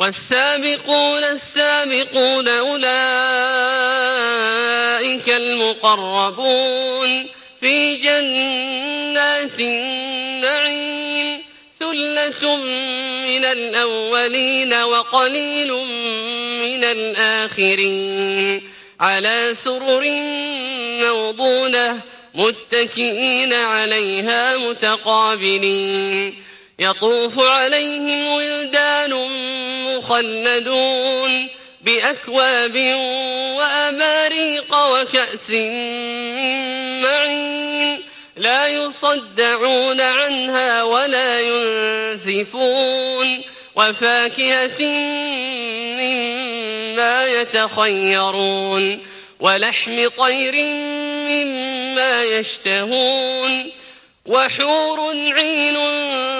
والسابقون السابقون أولئك المقربون في جنات النعيم. ثلة من الأولين وقليل من الآخرين. على سرر موضونة متكئين عليها متقابلين. يطوف عليهم ولدان مخلدون بأكواب وأباريق وكأس معين لا يصدعون عنها ولا ينزفون وفاكهة مما يتخيرون ولحم طير مما يشتهون وحور عين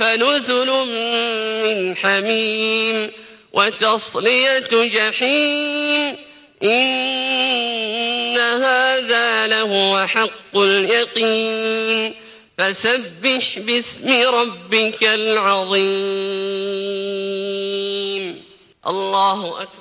فنزل من حميم وتصلية جحيم إن هذا لهو حق اليقين. فسبح باسم ربك العظيم. الله أكبر.